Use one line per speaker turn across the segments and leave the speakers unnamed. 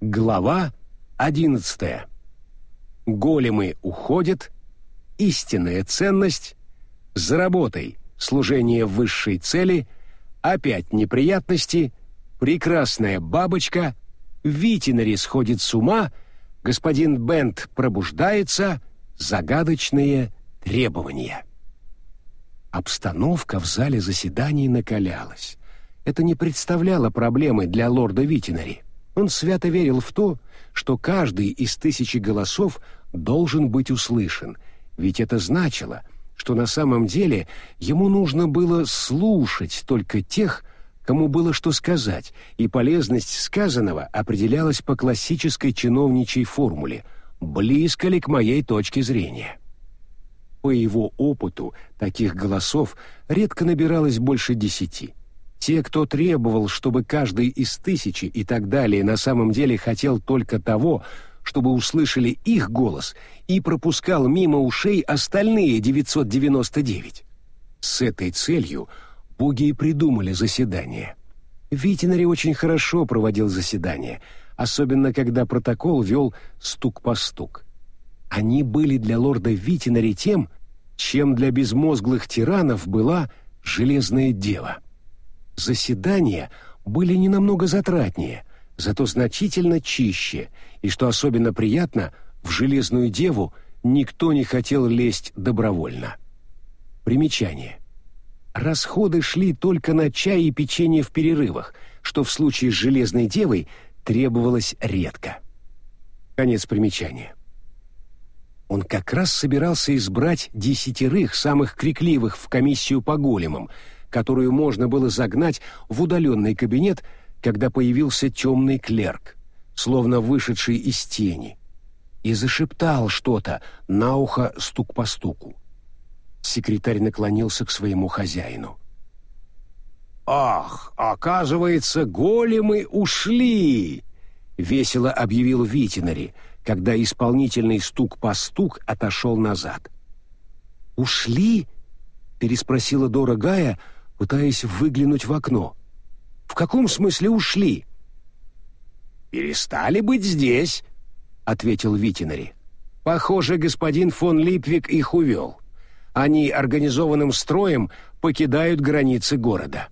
Глава одиннадцатая. Големы уходят, истинная ценность, за работой, служение высшей цели, опять неприятности, прекрасная бабочка, Витинари сходит с ума, господин Бент пробуждается, загадочные требования. Обстановка в зале заседаний накалялась. Это не представляло проблемы для лорда Витинари. Он свято верил в то, что каждый из тысячи голосов должен быть услышан, ведь это значило, что на самом деле ему нужно было слушать только тех, кому было что сказать, и полезность сказанного определялась по классической чиновничьей формуле «близко ли к моей точке зрения». По его опыту таких голосов редко набиралось больше десяти. Те, кто требовал, чтобы каждый из тысячи и так далее на самом деле хотел только того, чтобы услышали их голос и пропускал мимо ушей остальные 999. С этой целью боги и придумали заседание. Витинари очень хорошо проводил заседания, особенно когда протокол вел стук по стук. Они были для лорда Витинари тем, чем для безмозглых тиранов была железная дева. Заседания были не намного затратнее, зато значительно чище, и, что особенно приятно, в железную деву никто не хотел лезть добровольно. Примечание. Расходы шли только на чай и печенье в перерывах, что в случае с железной девой требовалось редко. Конец примечания. Он как раз собирался избрать десятерых самых крикливых в комиссию по големам, которую можно было загнать в удаленный кабинет, когда появился темный клерк, словно вышедший из тени, и зашептал что-то, на ухо стук по стуку. Секретарь наклонился к своему хозяину. «Ах, оказывается, големы ушли!» — весело объявил Витинари — когда исполнительный стук по стук отошел назад. «Ушли?» — переспросила Дора Гая, пытаясь выглянуть в окно. «В каком смысле ушли?» «Перестали быть здесь», — ответил Витинари. «Похоже, господин фон Липвик их увел. Они организованным строем покидают границы города».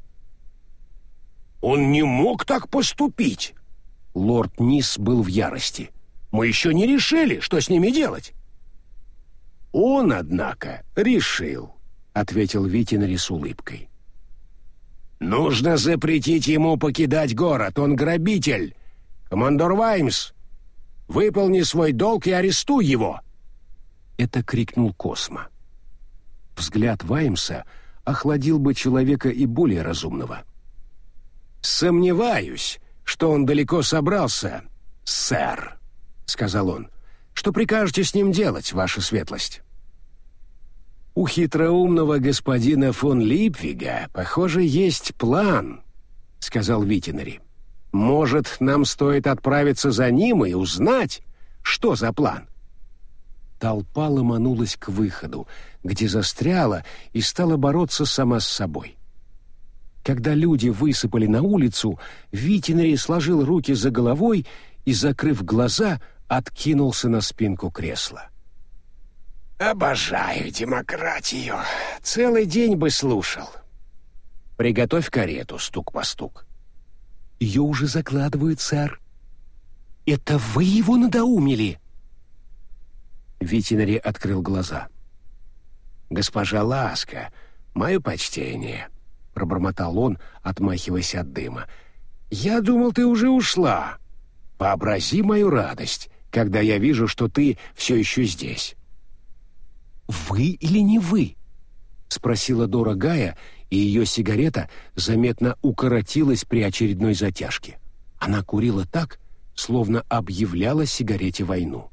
«Он не мог так поступить!» Лорд Нис был в ярости. Мы еще не решили, что с ними делать». «Он, однако, решил», — ответил Витинари с улыбкой. «Нужно запретить ему покидать город, он грабитель. Командор Ваймс, выполни свой долг и арестуй его!» Это крикнул Космо. Взгляд Ваймса охладил бы человека и более разумного. «Сомневаюсь, что он далеко собрался, сэр», — сказал он. «Что прикажете с ним делать, ваша светлость?» «У хитроумного господина фон Липвига, похоже, есть план», — сказал Витинари. «Может, нам стоит отправиться за ним и узнать, что за план?» Толпа ломанулась к выходу, где застряла и стала бороться сама с собой. Когда люди высыпали на улицу, Витинари сложил руки за головой и, закрыв глаза, — откинулся на спинку кресла. «Обожаю демократию. Целый день бы слушал. Приготовь карету, стук по стук». «Ее уже закладывают, сэр». «Это вы его надоумили?» Ветеринари открыл глаза. «Госпожа Ласка, мое почтение», — пробормотал он, отмахиваясь от дыма. «Я думал, ты уже ушла. Вообрази мою радость когда я вижу, что ты все еще здесь». «Вы или не вы?» — спросила Дора Гая, и ее сигарета заметно укоротилась при очередной затяжке. Она курила так, словно объявляла сигарете войну.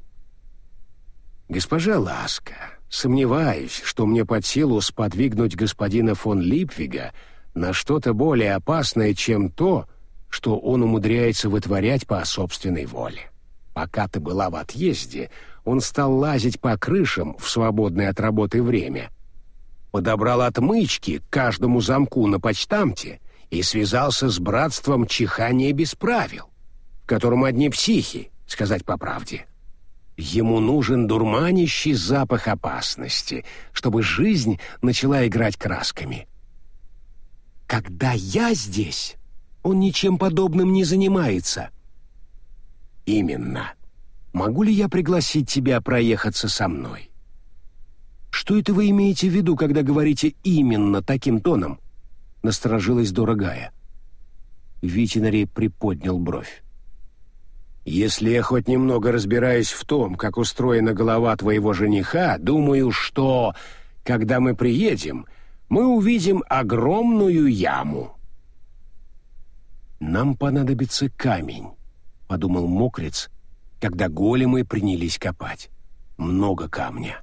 «Госпожа Ласка, сомневаюсь, что мне под силу сподвигнуть господина фон Липвига на что-то более опасное, чем то, что он умудряется вытворять по собственной воле. Пока ты была в отъезде, он стал лазить по крышам в свободное от работы время. Подобрал отмычки к каждому замку на почтамте и связался с братством чихания без правил. в котором одни психи, сказать по правде. Ему нужен дурманящий запах опасности, чтобы жизнь начала играть красками. Когда я здесь, он ничем подобным не занимается. Именно. Могу ли я пригласить тебя проехаться со мной? Что это вы имеете в виду, когда говорите именно таким тоном? Насторожилась дорогая. Витинари приподнял бровь. Если я хоть немного разбираюсь в том, как устроена голова твоего жениха, думаю, что, когда мы приедем, мы увидим огромную яму. Нам понадобится камень, подумал Мокрец, когда големы принялись копать. Много камня.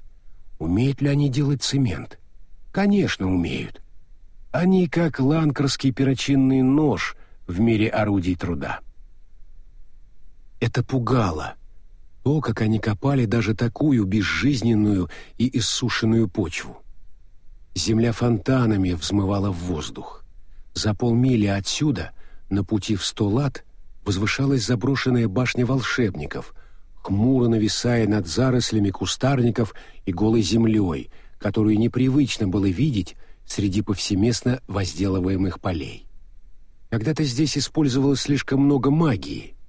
Умеют ли они делать цемент? Конечно, умеют. Они как ланкерский перочинный нож в мире орудий труда. Это пугало. То, как они копали даже такую безжизненную и иссушенную почву. Земля фонтанами взмывала в воздух. За полмили отсюда, на пути в сто лат, возвышалась заброшенная башня волшебников, хмуро нависая над зарослями кустарников и голой землей, которую непривычно было видеть среди повсеместно возделываемых полей. Когда-то здесь использовалось слишком много магии —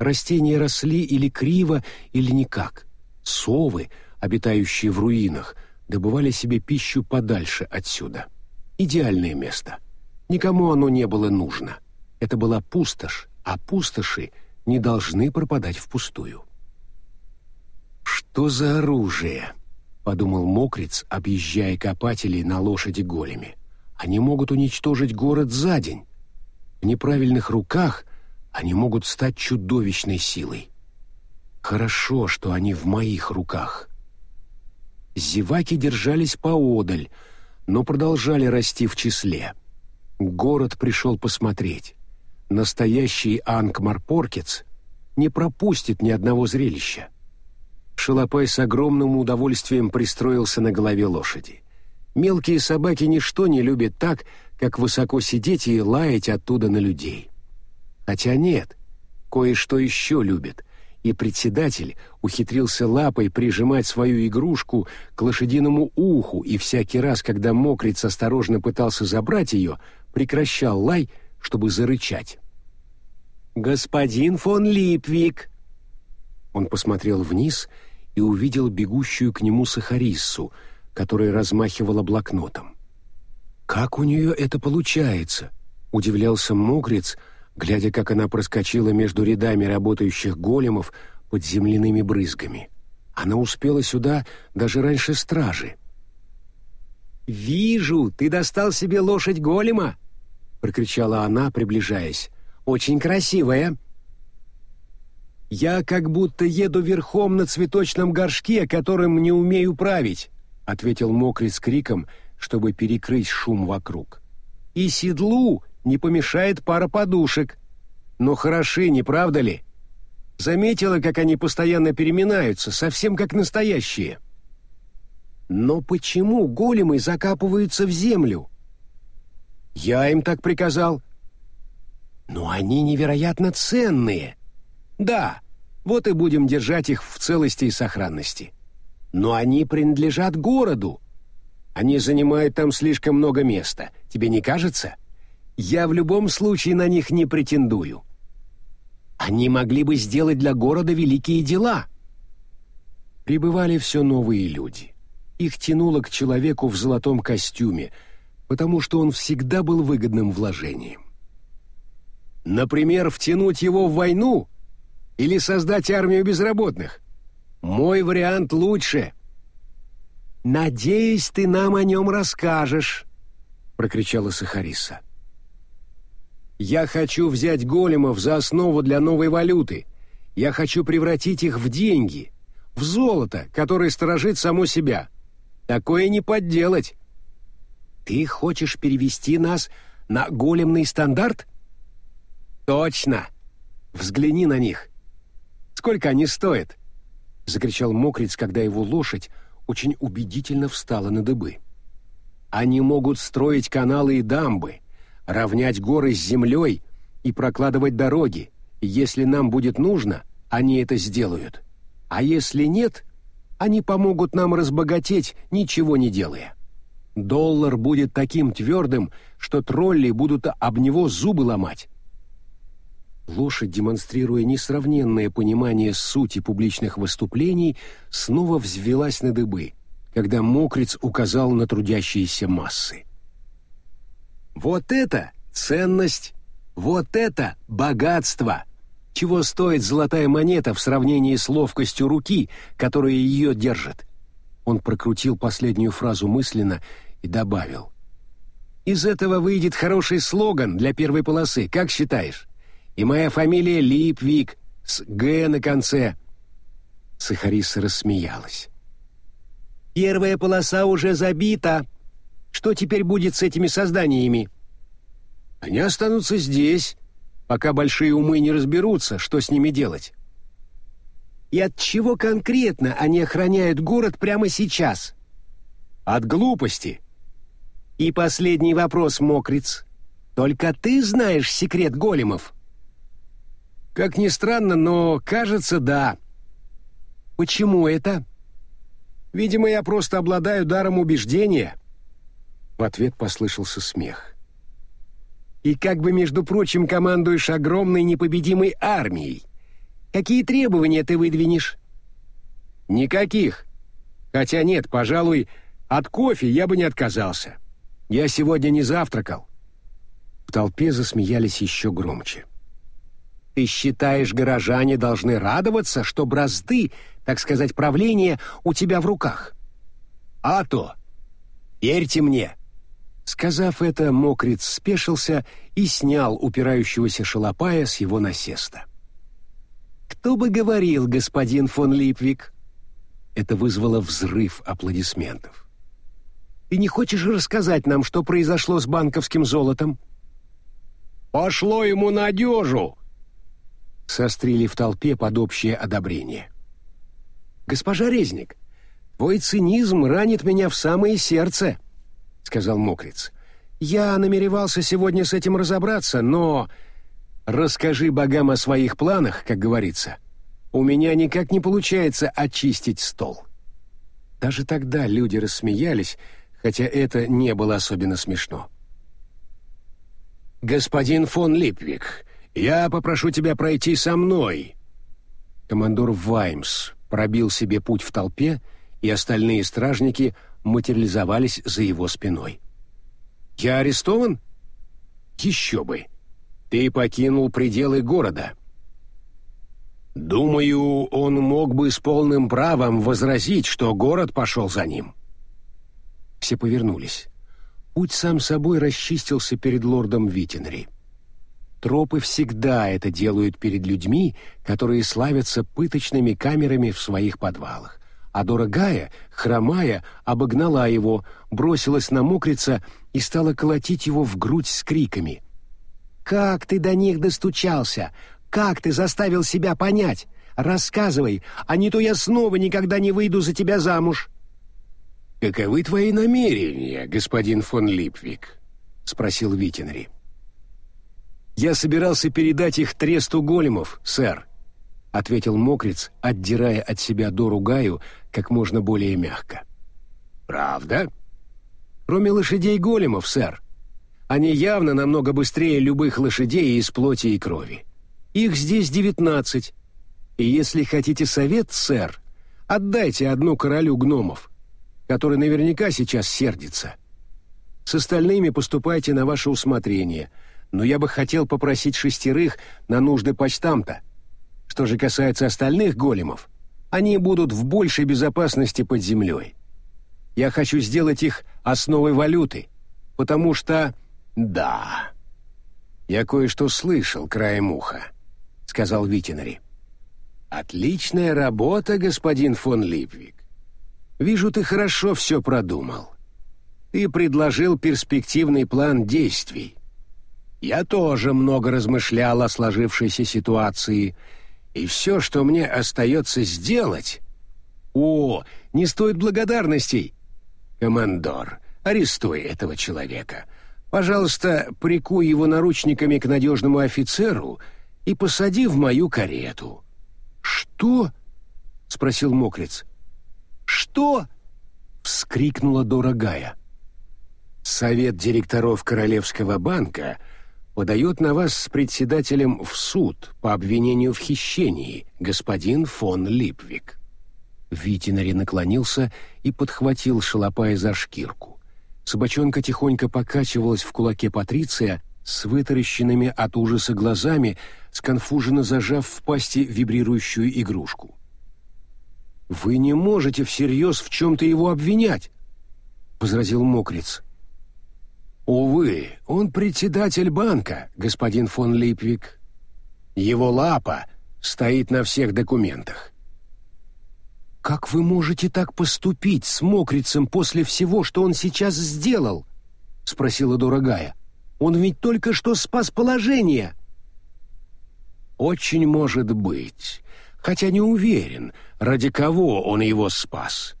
Растения росли или криво, или никак. Совы, обитающие в руинах, добывали себе пищу подальше отсюда. Идеальное место. Никому оно не было нужно. Это была пустошь, а пустоши не должны пропадать впустую. «Что за оружие?» — подумал Мокриц, объезжая копателей на лошади големи. «Они могут уничтожить город за день. В неправильных руках они могут стать чудовищной силой. Хорошо, что они в моих руках. Зеваки держались поодаль, но продолжали расти в числе. Город пришел посмотреть. Настоящий Ангмарпоркец не пропустит ни одного зрелища. Шалопай с огромным удовольствием пристроился на голове лошади. Мелкие собаки ничто не любят так, как высоко сидеть и лаять оттуда на людей. Хотя нет, кое-что еще любит, и председатель ухитрился лапой прижимать свою игрушку к лошадиному уху, и всякий раз, когда мокриц осторожно пытался забрать ее, прекращал лай, чтобы зарычать. «Господин фон Липвик!» Он посмотрел вниз и увидел бегущую к нему Сахариссу, которая размахивала блокнотом. «Как у нее это получается?» — удивлялся Мокриц, глядя, как она проскочила между рядами работающих големов под земляными брызгами. Она успела сюда даже раньше стражи. «Вижу, ты достал себе лошадь голема!» — прокричала она, приближаясь. «Очень красивая!» «Я как будто еду верхом на цветочном горшке, которым не умею править», — ответил Мокрит с криком, чтобы перекрыть шум вокруг. «И седлу не помешает пара подушек. Но хороши, не правда ли? Заметила, как они постоянно переминаются, совсем как настоящие. Но почему големы закапываются в землю? Я им так приказал. Но они невероятно ценные. Да, вот и будем держать их в целости и сохранности. Но они принадлежат городу. Они занимают там слишком много места. Тебе не кажется? Я в любом случае на них не претендую. Они могли бы сделать для города великие дела. Прибывали все новые люди. Их тянуло к человеку в золотом костюме, потому что он всегда был выгодным вложением. Например, втянуть его в войну или создать армию безработных. Мой вариант лучше. «Надеюсь, ты нам о нем расскажешь», — прокричала Сахариса. Я хочу взять големов за основу для новой валюты. Я хочу превратить их в деньги, в золото, которое сторожит само себя. Такое не подделать. Ты хочешь перевести нас на големный стандарт? Точно. Взгляни на них. Сколько они стоят? закричал Мокриц, когда его лошадь очень убедительно встала на дыбы. Они могут строить каналы и дамбы, равнять горы с землей и прокладывать дороги, Если нам будет нужно, они это сделают. А если нет, они помогут нам разбогатеть, ничего не делая. Доллар будет таким твердым, что тролли будут об него зубы ломать. Лошадь, демонстрируя несравненное понимание сути публичных выступлений, снова взвелась на дыбы, когда мокрец указал на трудящиеся массы. «Вот это ценность! Вот это богатство!» Чего стоит золотая монета в сравнении с ловкостью руки, которая ее держит? Он прокрутил последнюю фразу мысленно и добавил. «Из этого выйдет хороший слоган для первой полосы, как считаешь? И моя фамилия Липвик, с «Г» на конце». Сахариса рассмеялась. «Первая полоса уже забита. Что теперь будет с этими созданиями?» «Они останутся здесь, пока большие умы не разберутся, что с ними делать. И от чего конкретно они охраняют город прямо сейчас? От глупости. И последний вопрос, Мокриц. Только ты знаешь секрет големов? Как ни странно, но, кажется, да. Почему это? Видимо, я просто обладаю даром убеждения. В ответ послышался смех и как бы, между прочим, командуешь огромной непобедимой армией. Какие требования ты выдвинешь? Никаких. Хотя нет, пожалуй, от кофе я бы не отказался. Я сегодня не завтракал. В толпе засмеялись еще громче. Ты считаешь, горожане должны радоваться, что бразды, так сказать, правления у тебя в руках? А то, верьте мне, Сказав это, мокриц спешился и снял упирающегося шалопая с его насеста. «Кто бы говорил, господин фон Липвик?» Это вызвало взрыв аплодисментов. «Ты не хочешь рассказать нам, что произошло с банковским золотом?» «Пошло ему на одежу!» Сострили в толпе под общее одобрение. «Госпожа Резник, твой цинизм ранит меня в самое сердце!» — сказал Мокриц. «Я намеревался сегодня с этим разобраться, но...» «Расскажи богам о своих планах, как говорится. У меня никак не получается очистить стол». Даже тогда люди рассмеялись, хотя это не было особенно смешно. «Господин фон Липвик, я попрошу тебя пройти со мной». Командор Ваймс пробил себе путь в толпе, и остальные стражники — материализовались за его спиной. «Я арестован?» «Еще бы! Ты покинул пределы города». «Думаю, он мог бы с полным правом возразить, что город пошел за ним». Все повернулись. Путь сам собой расчистился перед лордом Витинри. Тропы всегда это делают перед людьми, которые славятся пыточными камерами в своих подвалах а дорогая, хромая, обогнала его, бросилась на мокрица и стала колотить его в грудь с криками. «Как ты до них достучался? Как ты заставил себя понять? Рассказывай, а не то я снова никогда не выйду за тебя замуж». «Каковы твои намерения, господин фон Липвик?» — спросил Витинри. «Я собирался передать их тресту големов, сэр», — ответил мокриц, отдирая от себя Дору Гаю как можно более мягко. «Правда?» «Кроме лошадей-големов, сэр. Они явно намного быстрее любых лошадей из плоти и крови. Их здесь девятнадцать. И если хотите совет, сэр, отдайте одну королю гномов, который наверняка сейчас сердится. С остальными поступайте на ваше усмотрение, но я бы хотел попросить шестерых на нужды почтамта» Что же касается остальных големов, они будут в большей безопасности под землей. Я хочу сделать их основой валюты, потому что... Да. Я кое-что слышал краем уха, сказал Витинари. Отличная работа, господин фон Липвик. Вижу, ты хорошо все продумал. Ты предложил перспективный план действий. Я тоже много размышлял о сложившейся ситуации и все, что мне остается сделать... О, не стоит благодарностей! Командор, арестуй этого человека. Пожалуйста, прикуй его наручниками к надежному офицеру и посади в мою карету». «Что?» — спросил мокрец.
«Что?» — вскрикнула дорогая.
«Совет директоров Королевского банка подает на вас с председателем в суд по обвинению в хищении, господин фон Липвик». Витинари наклонился и подхватил шалопая за шкирку. Собачонка тихонько покачивалась в кулаке Патриция с вытаращенными от ужаса глазами, сконфуженно зажав в пасти вибрирующую игрушку. «Вы не можете всерьез в чем-то его обвинять», — возразил Мокриц. «Увы, он председатель банка, господин фон Липвик. Его лапа стоит на всех документах. «Как вы можете так поступить с мокрицем после всего, что он сейчас сделал?» — спросила дорогая. «Он ведь только что спас положение». «Очень может быть, хотя не уверен, ради кого он его спас.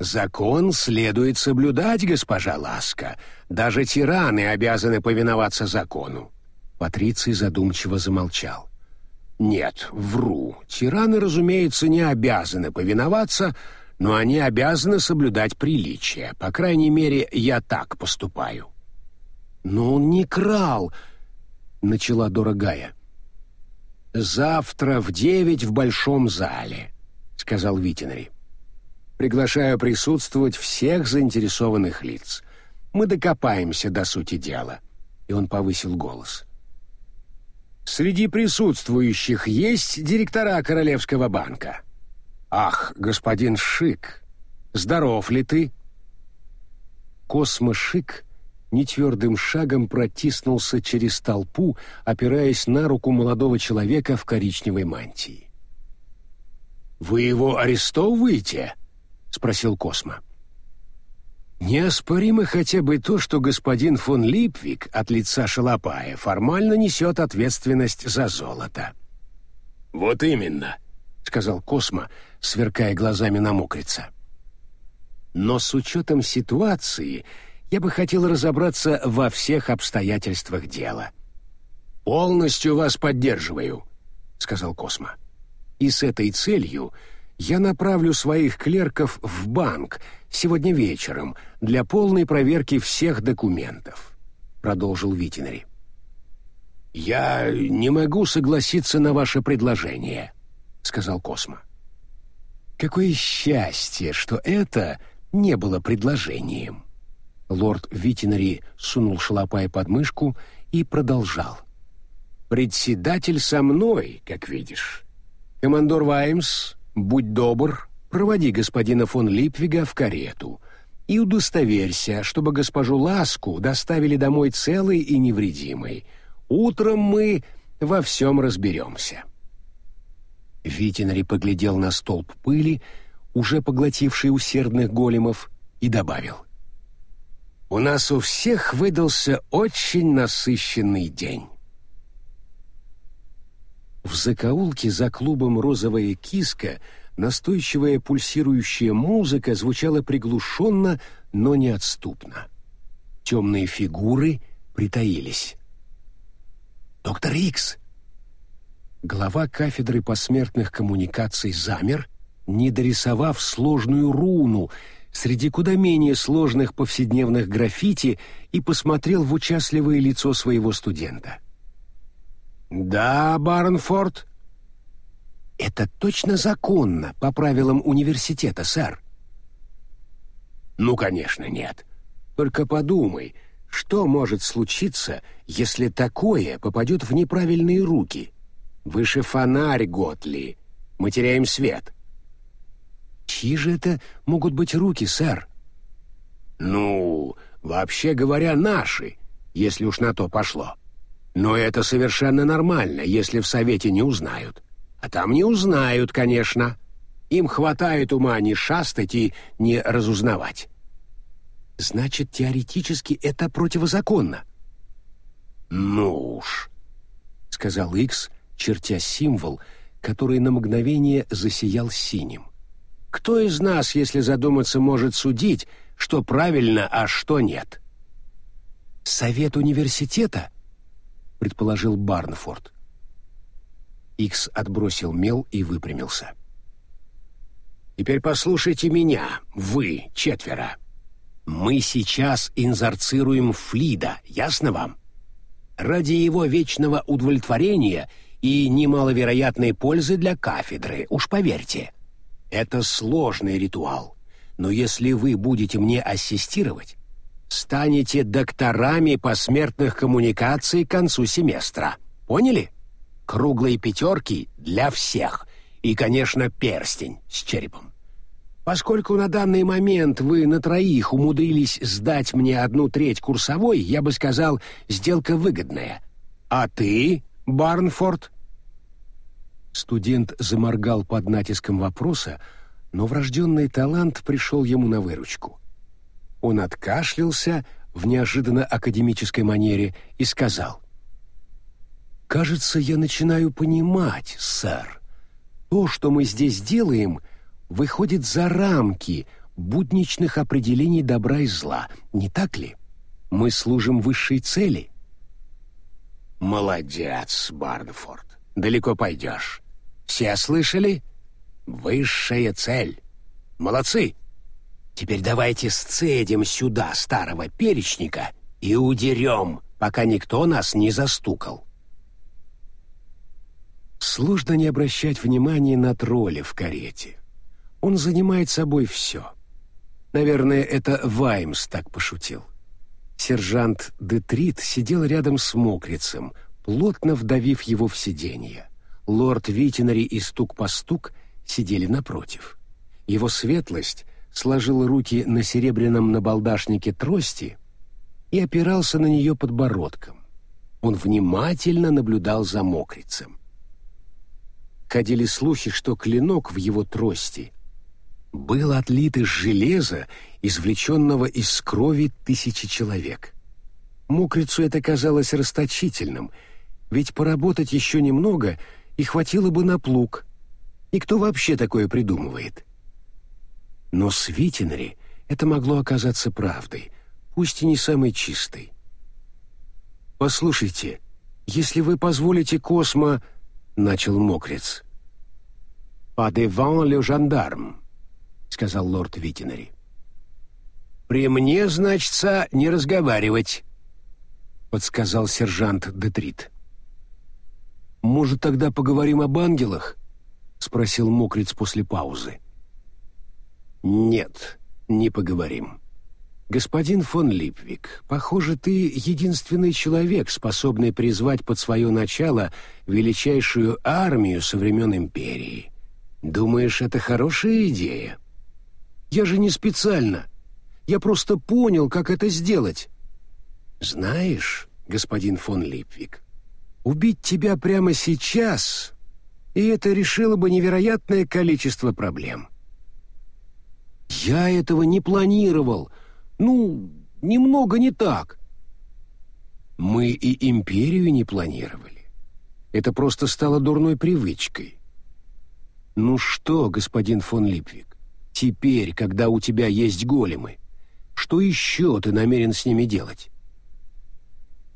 Закон следует соблюдать, госпожа Ласка. Даже тираны обязаны повиноваться закону». Патриций задумчиво замолчал. Нет, вру. Тираны, разумеется, не обязаны повиноваться, но они обязаны соблюдать приличие. По крайней мере, я так поступаю. Но он не крал, начала дорогая. Завтра в девять в большом зале, сказал Витинри. Приглашаю присутствовать всех заинтересованных лиц. Мы докопаемся до сути дела. И он повысил голос. — Среди присутствующих есть директора Королевского банка. Ах, господин Шик, здоров ли ты? Космо Шик нетвердым шагом протиснулся через толпу, опираясь на руку молодого человека в коричневой мантии. «Вы его арестовываете?» — спросил Космо. Неоспоримо хотя бы то, что господин фон Липвик от лица Шалопая формально несет ответственность за золото. «Вот именно», — сказал Космо, сверкая глазами на мокрица. «Но с учетом ситуации я бы хотел разобраться во всех обстоятельствах дела». «Полностью вас поддерживаю», — сказал Космо. «И с этой целью я направлю своих клерков в банк сегодня вечером для полной проверки всех документов», — продолжил Витинари. «Я не могу согласиться на ваше предложение», — сказал Космо. «Какое счастье, что это не было предложением!» Лорд Витинари сунул шалопай под мышку и продолжал. «Председатель со мной, как видишь. Командор Ваймс будь добр, проводи господина фон Липвига в карету и удостоверься, чтобы госпожу Ласку доставили домой целой и невредимой. Утром мы во всем разберемся». Витинари поглядел на столб пыли, уже поглотивший усердных големов, и добавил. «У нас у всех выдался очень насыщенный день». В закоулке за клубом «Розовая киска» настойчивая пульсирующая музыка звучала приглушенно, но неотступно. Темные фигуры притаились. «Доктор Икс!» Глава кафедры посмертных коммуникаций замер, не дорисовав сложную руну среди куда менее сложных повседневных граффити и посмотрел в участливое лицо своего студента. — «Да, Барнфорд?» «Это точно законно по правилам университета, сэр?» «Ну, конечно, нет. Только подумай, что может случиться, если такое попадет в неправильные руки? Выше фонарь, Готли. Мы теряем свет». «Чьи же это могут быть руки, сэр?» «Ну, вообще говоря, наши, если уж на то пошло». Но это совершенно нормально, если в Совете не узнают. А там не узнают, конечно. Им хватает ума не шастать и не разузнавать. Значит, теоретически это противозаконно. Ну уж, сказал Икс, чертя символ, который на мгновение засиял синим. Кто из нас, если задуматься, может судить, что правильно, а что нет? Совет университета? Предположил Барнфорд. Икс отбросил мел и выпрямился. «Теперь послушайте меня, вы, четверо. Мы сейчас инзарцируем Флида, ясно вам? Ради его вечного удовлетворения и немаловероятной пользы для кафедры, уж поверьте. Это сложный ритуал, но если вы будете мне ассистировать, станете докторами посмертных коммуникаций к концу семестра. Поняли?» круглые пятерки для всех и, конечно, перстень с черепом. Поскольку на данный момент вы на троих умудрились сдать мне одну треть курсовой, я бы сказал, сделка выгодная. А ты, Барнфорд?» Студент заморгал под натиском вопроса, но врожденный талант пришел ему на выручку. Он откашлялся в неожиданно академической манере и сказал — Кажется, я начинаю понимать, сэр. То, что мы здесь делаем, выходит за рамки будничных определений добра и зла, не так ли? Мы служим высшей цели. Молодец, Барнфорд. Далеко пойдешь. Все слышали? Высшая цель. Молодцы. Теперь давайте сцедим сюда старого перечника и удерем, пока никто нас не застукал. Сложно не обращать внимания на тролля в карете. Он занимает собой все. Наверное, это Ваймс так пошутил. Сержант Детрит сидел рядом с мокрицем, плотно вдавив его в сиденье. Лорд Витинари и стук по стук сидели напротив. Его светлость сложил руки на серебряном набалдашнике трости и опирался на нее подбородком. Он внимательно наблюдал за мокрицем. Ходили слухи, что клинок в его трости был отлит из железа, извлеченного из крови тысячи человек. Мокрицу это казалось расточительным, ведь поработать еще немного и хватило бы на плуг. И кто вообще такое придумывает? Но с Витинари это могло оказаться правдой, пусть и не самой чистой. «Послушайте, если вы позволите Космо начал мокрец. «Pas devant le gendarme», — сказал лорд Витинари. «При мне, значится, не разговаривать», — подсказал сержант Детрит. «Может, тогда поговорим об ангелах?» — спросил мокрец после паузы. «Нет, не поговорим. Господин фон Липвик, похоже, ты единственный человек, способный призвать под свое начало величайшую армию со времен империи. Думаешь, это хорошая идея? Я же не специально. Я просто понял, как это сделать. Знаешь, господин фон Липвик, убить тебя прямо сейчас, и это решило бы невероятное количество проблем. Я этого не планировал, ну, немного не так. Мы и империю не планировали. Это просто стало дурной привычкой. Ну что, господин фон Липвик, теперь, когда у тебя есть големы, что еще ты намерен с ними делать?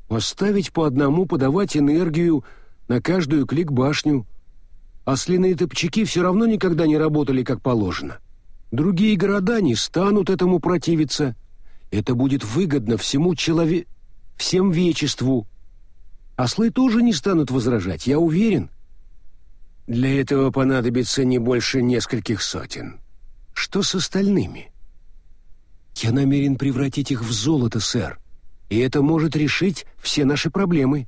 Поставить по одному подавать энергию на каждую клик-башню. А слиные топчаки все равно никогда не работали как положено. Другие города не станут этому противиться. Это будет выгодно всему человеку, всем вечеству. Ослы тоже не станут возражать, я уверен. Для этого понадобится не больше нескольких сотен. Что с остальными? Я намерен превратить их в золото, сэр, и это может решить все наши проблемы.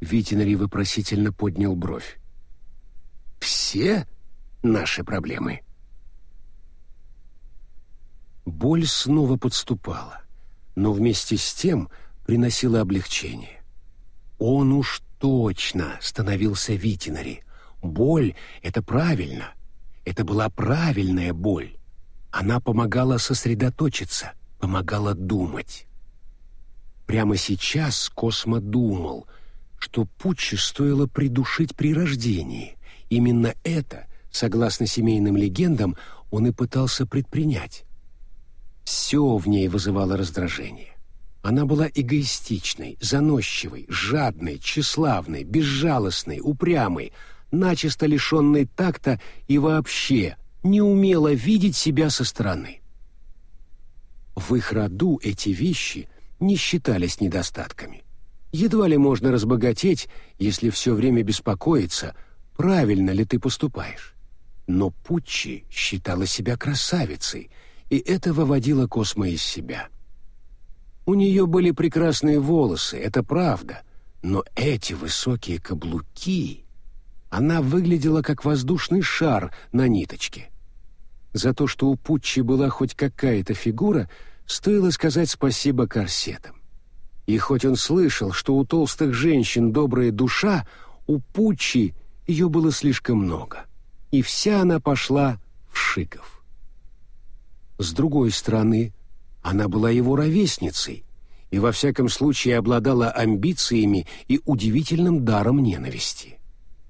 Витинари вопросительно поднял бровь. Все наши проблемы? Боль снова подступала, но вместе с тем приносила облегчение. Он уж точно становился Витинари. Боль — это правильно. Это была правильная боль. Она помогала сосредоточиться, помогала думать. Прямо сейчас Космо думал, что Путчи стоило придушить при рождении. Именно это, согласно семейным легендам, он и пытался предпринять. Все в ней вызывало раздражение. Она была эгоистичной, заносчивой, жадной, тщеславной, безжалостной, упрямой, начисто лишенной такта и вообще не умела видеть себя со стороны. В их роду эти вещи не считались недостатками. Едва ли можно разбогатеть, если все время беспокоиться, правильно ли ты поступаешь. Но Пуччи считала себя красавицей, и это выводило Космо из себя. У нее были прекрасные волосы, это правда, но эти высокие каблуки... Она выглядела как воздушный шар на ниточке. За то, что у Пуччи была хоть какая-то фигура, стоило сказать спасибо корсетам. И хоть он слышал, что у толстых женщин добрая душа, у Пуччи ее было слишком много. И вся она пошла в шиков. С другой стороны, она была его ровесницей и во всяком случае обладала амбициями и удивительным даром ненависти.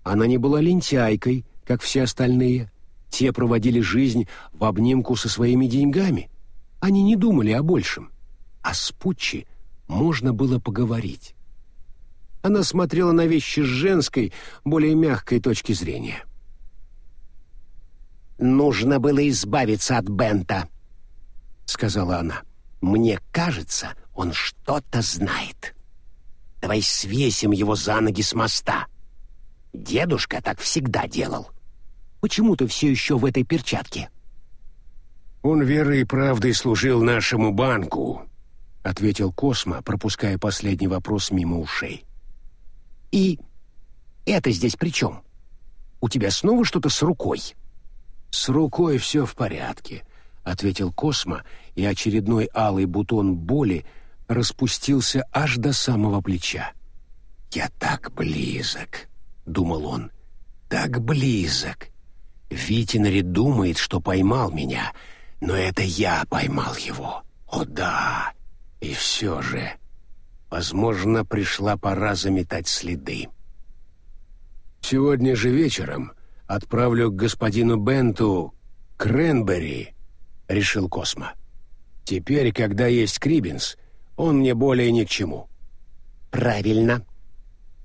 Она не была лентяйкой, как все остальные. Те проводили жизнь в обнимку со своими деньгами. Они не думали о большем. А с Пуччи – можно было поговорить. Она смотрела на вещи с женской, более мягкой точки зрения.
«Нужно было избавиться от Бента», — сказала она. «Мне кажется, он что-то знает. Давай свесим его за ноги с моста. Дедушка так всегда делал. Почему ты все еще в этой перчатке?»
«Он верой и правдой служил нашему банку», — ответил Космо, пропуская последний вопрос мимо ушей.
«И это здесь при чем? У тебя снова что-то с рукой?»
«С рукой все в порядке», — ответил Космо, и очередной алый бутон боли распустился аж до самого плеча. «Я так близок», — думал он, — «так близок. Витинари думает, что поймал меня, но это я поймал его. О да, и все же, возможно, пришла пора заметать следы. «Сегодня же вечером отправлю к господину Бенту Кренбери», — решил Космо. «Теперь, когда есть Крибинс, он мне более ни к чему».
«Правильно.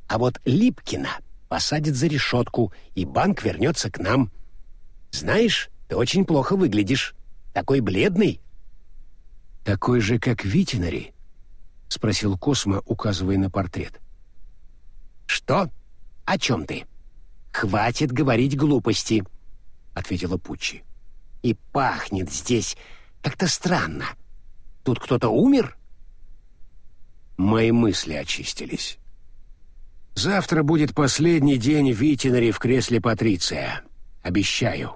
А вот Липкина посадят за решетку, и банк вернется к нам. Знаешь, ты очень плохо выглядишь. Такой бледный,
«Такой же, как Витинари?» — спросил Космо, указывая на портрет.
«Что? О чем ты?» «Хватит говорить глупости», — ответила Пуччи. «И пахнет здесь как-то странно. Тут кто-то умер?»
Мои мысли очистились. «Завтра будет последний день Витинари в кресле Патриция. Обещаю».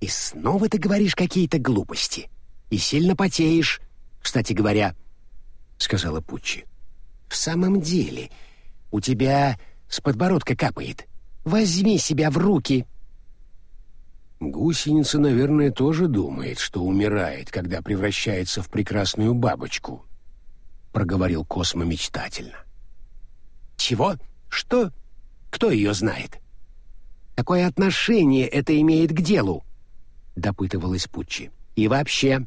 «И снова ты говоришь какие-то глупости», и сильно потеешь, кстати говоря», — сказала Пуччи. «В самом деле, у тебя с подбородка капает. Возьми себя в руки».
Гусеница, наверное, тоже думает, что умирает, когда превращается в прекрасную бабочку, — проговорил Космо мечтательно.
«Чего? Что? Кто ее знает? Какое отношение это имеет к делу?» — допытывалась Пуччи. «И вообще,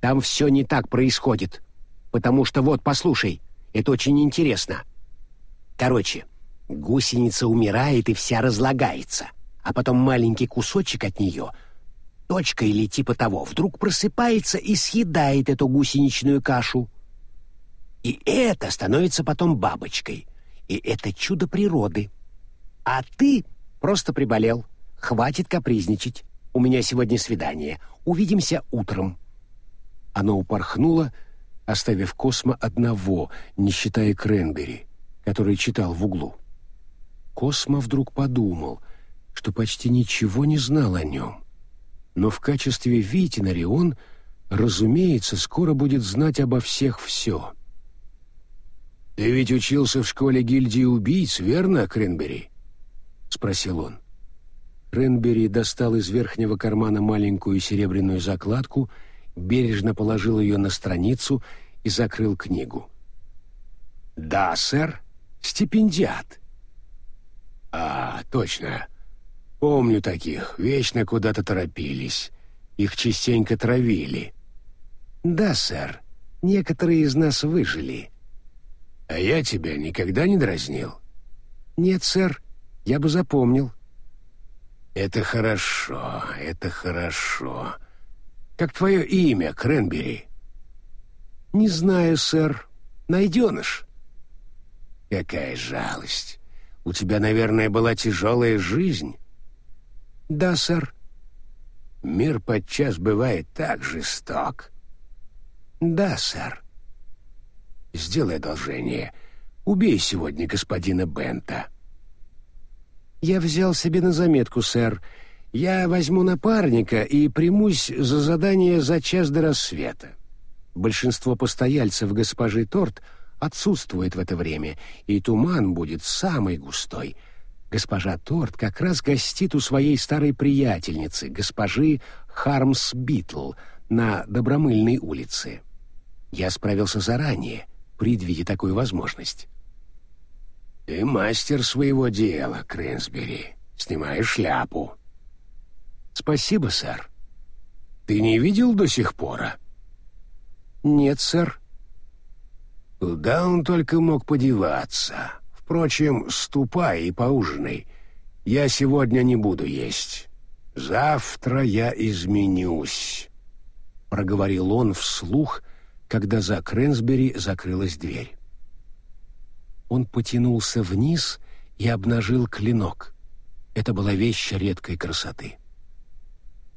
там все не так происходит. Потому что вот, послушай, это очень интересно. Короче, гусеница умирает и вся разлагается, а потом маленький кусочек от нее, точка или типа того, вдруг просыпается и съедает эту гусеничную кашу. И это становится потом бабочкой. И это чудо природы. А ты просто приболел. Хватит капризничать. У меня сегодня свидание. Увидимся утром.
Оно упорхнуло, оставив Космо одного, не считая Кренбери, который читал в углу. Космо вдруг подумал, что почти ничего не знал о нем. Но в качестве Витинари он, разумеется, скоро будет знать обо всех все. «Ты ведь учился в школе гильдии убийц, верно, Кренбери?» — спросил он. Кренбери достал из верхнего кармана маленькую серебряную закладку — бережно положил ее на страницу и закрыл книгу. «Да, сэр, стипендиат». «А, точно. Помню таких, вечно куда-то торопились. Их частенько травили». «Да, сэр. Некоторые из нас выжили.
А я тебя никогда не дразнил?
Нет, сэр, я бы запомнил.
Это хорошо, это хорошо. Как твое имя, Кренбери?
Не знаю, сэр. Найденыш.
Какая жалость. У тебя, наверное, была тяжелая жизнь.
Да, сэр.
Мир подчас бывает так жесток.
Да, сэр.
Сделай одолжение. Убей сегодня господина Бента.
Я взял себе на заметку, сэр. Я возьму напарника и примусь за задание за час до рассвета. Большинство постояльцев госпожи Торт отсутствует в это время, и туман будет самый густой. Госпожа Торт как раз гостит у своей старой приятельницы, госпожи Хармс Битл, на Добромыльной улице. Я справился заранее, предвидя такую возможность.
«Ты мастер своего дела, Крэнсбери. Снимаешь шляпу».
«Спасибо, сэр».
«Ты не видел до сих пор?»
«Нет, сэр».
«Куда он только мог подеваться? Впрочем, ступай и поужинай. Я сегодня не буду есть. Завтра я изменюсь», — проговорил он вслух, когда за Крэнсбери закрылась дверь.
Он потянулся вниз и обнажил клинок. Это была вещь редкой красоты.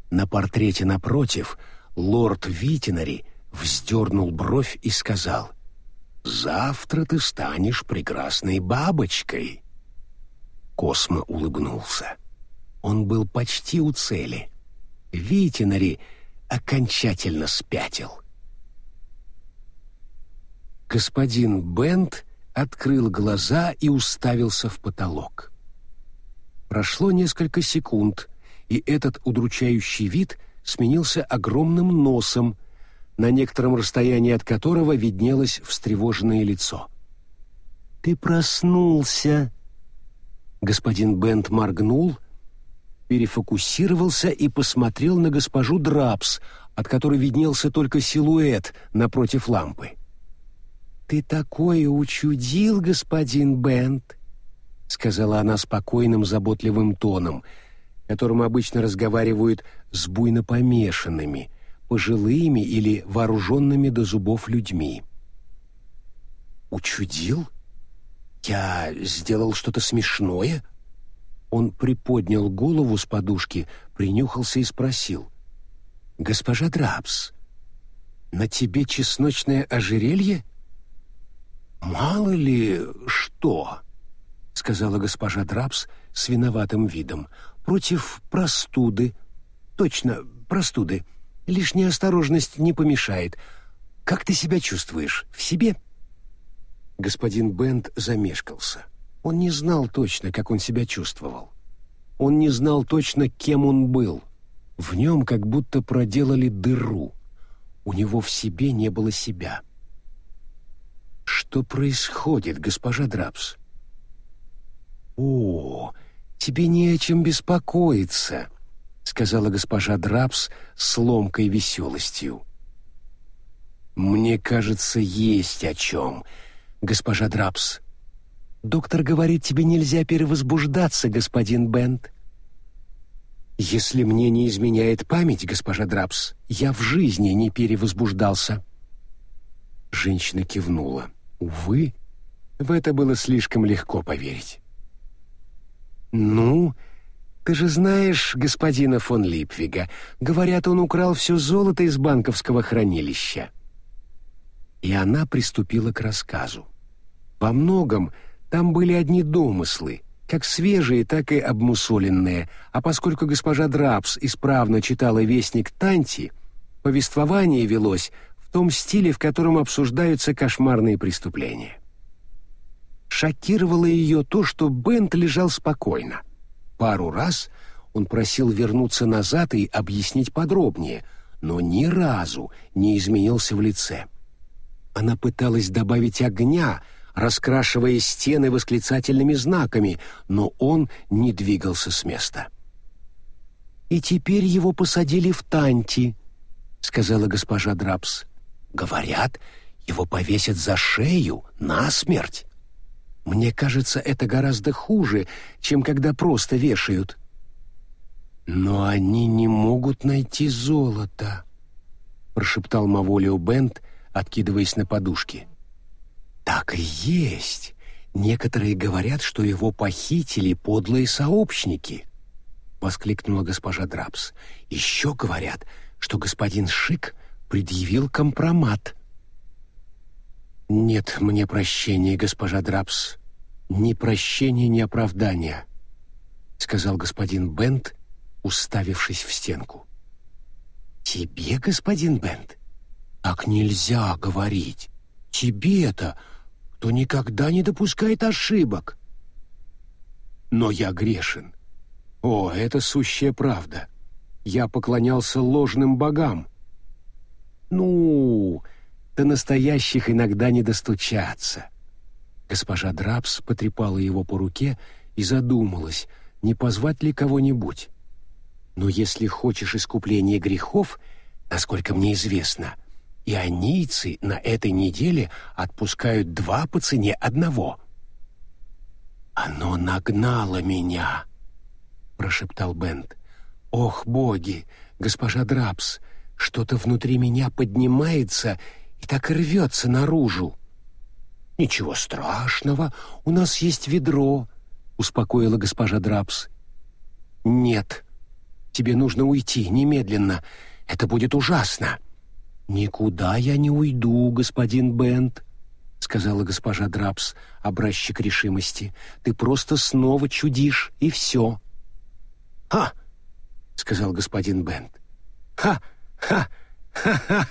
На портрете напротив лорд Витинари вздернул бровь и сказал «Завтра ты станешь прекрасной бабочкой». Космо улыбнулся. Он был почти у цели. Витинари окончательно спятил. Господин Бент открыл глаза и уставился в потолок. Прошло несколько секунд, и этот удручающий вид сменился огромным носом, на некотором расстоянии от которого виднелось встревоженное лицо. «Ты проснулся!» Господин Бент моргнул, перефокусировался и посмотрел на госпожу Драпс, от которой виднелся только силуэт напротив лампы. «Ты такое учудил, господин Бент!» — сказала она спокойным, заботливым тоном, которым обычно разговаривают с буйно помешанными, пожилыми или вооруженными до зубов людьми. «Учудил? Я сделал что-то смешное?» Он приподнял голову с подушки, принюхался и спросил. «Госпожа Драпс, на тебе чесночное ожерелье?» «Мало ли что», — сказала госпожа Драпс с виноватым видом, — «против простуды. Точно, простуды. Лишняя осторожность не помешает. Как ты себя чувствуешь? В себе?» Господин Бент замешкался. Он не знал точно, как он себя чувствовал. Он не знал точно, кем он был. В нем как будто проделали дыру. У него в себе не было себя. — что происходит, госпожа Драпс? О, тебе не о чем беспокоиться, сказала госпожа Драпс с ломкой веселостью. Мне кажется, есть о чем, госпожа Драпс. Доктор говорит, тебе нельзя перевозбуждаться, господин Бент. Если мне не изменяет память, госпожа Драпс, я в жизни не перевозбуждался. Женщина кивнула. Увы, в это было слишком легко поверить. «Ну, ты же знаешь господина фон Липвига. Говорят, он украл все золото из банковского хранилища». И она приступила к рассказу. Во многом там были одни домыслы, как свежие, так и обмусоленные, а поскольку госпожа Драпс исправно читала «Вестник Танти», повествование велось том стиле, в котором обсуждаются кошмарные преступления. Шокировало ее то, что Бент лежал спокойно. Пару раз он просил вернуться назад и объяснить подробнее, но ни разу не изменился в лице. Она пыталась добавить огня, раскрашивая стены восклицательными знаками, но он не двигался с места. «И теперь его посадили в Танти», — сказала госпожа Драпс. Говорят, его повесят за шею, насмерть. Мне кажется, это гораздо хуже, чем когда просто вешают. Но они не могут найти золото, прошептал Маволио Бент, откидываясь на подушки. Так и есть. Некоторые говорят, что его похитили подлые сообщники, воскликнула госпожа Драпс. Еще говорят, что господин Шик предъявил компромат. «Нет мне прощения, госпожа Драпс. Ни прощения, ни оправдания», — сказал господин Бент, уставившись в стенку. «Тебе, господин Бент? Так нельзя говорить. Тебе-то, кто никогда не допускает ошибок». «Но я грешен. О, это сущая правда. Я поклонялся ложным богам». «Ну, до настоящих иногда не достучаться. Госпожа Драпс потрепала его по руке и задумалась, не позвать ли кого-нибудь. Но если хочешь искупления грехов, насколько мне известно, ионийцы на этой неделе отпускают два по цене одного. «Оно нагнало меня», — прошептал Бент. «Ох, боги, госпожа Драпс, что-то внутри меня поднимается и так рвется наружу. «Ничего страшного, у нас есть ведро», — успокоила госпожа Драпс. «Нет, тебе нужно уйти немедленно. Это будет ужасно». «Никуда я не уйду, господин Бент», — сказала госпожа Драпс, образчик решимости. «Ты просто снова чудишь, и все». «Ха!» — сказал господин Бент. «Ха! Ха! Ха-ха!»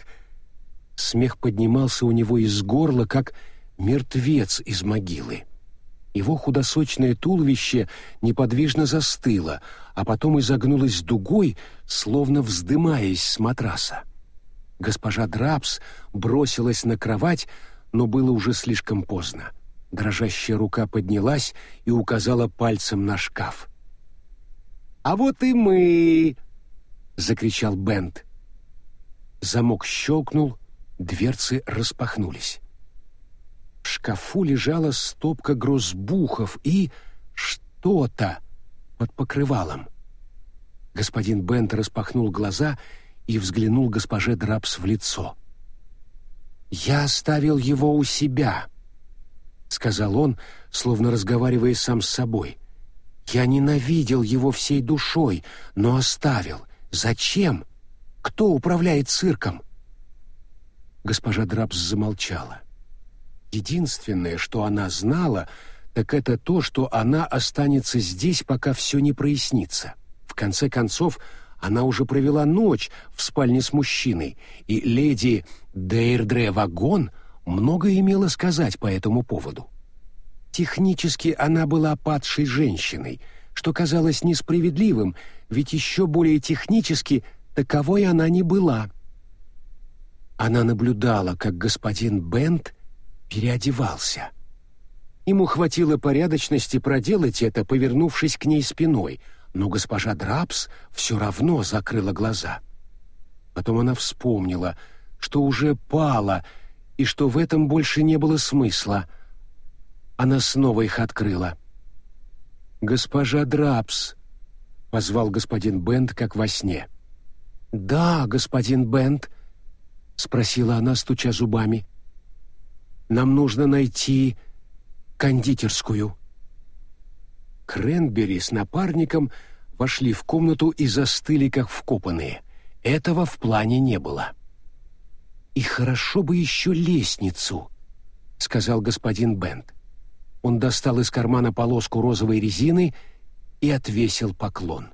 Смех поднимался у него из горла, как мертвец из могилы. Его худосочное туловище неподвижно застыло, а потом изогнулось дугой, словно вздымаясь с матраса. Госпожа Драпс бросилась на кровать, но было уже слишком поздно. Дрожащая рука поднялась и указала пальцем на шкаф. «А вот и мы!» — закричал Бент. Замок щелкнул, Дверцы распахнулись. В шкафу лежала стопка грузбухов и что-то под покрывалом. Господин Бент распахнул глаза и взглянул госпоже Драпс в лицо. «Я оставил его у себя», — сказал он, словно разговаривая сам с собой. «Я ненавидел его всей душой, но оставил. Зачем? Кто управляет цирком?» Госпожа Драпс замолчала. Единственное, что она знала, так это то, что она останется здесь, пока все не прояснится. В конце концов, она уже провела ночь в спальне с мужчиной, и леди Дейрдре Вагон много имела сказать по этому поводу. Технически она была падшей женщиной, что казалось несправедливым, ведь еще более технически таковой она не была — она наблюдала, как господин Бент переодевался. Ему хватило порядочности проделать это, повернувшись к ней спиной, но госпожа Драпс все равно закрыла глаза. Потом она вспомнила, что уже пала, и что в этом больше не было смысла. Она снова их открыла. «Госпожа Драпс», — позвал господин Бент, как во сне. «Да, господин Бент», — спросила она, стуча зубами. «Нам нужно найти кондитерскую». Кренбери с напарником вошли в комнату и застыли, как вкопанные. Этого в плане не было. «И хорошо бы еще лестницу», — сказал господин Бент. Он достал из кармана полоску розовой резины и отвесил поклон.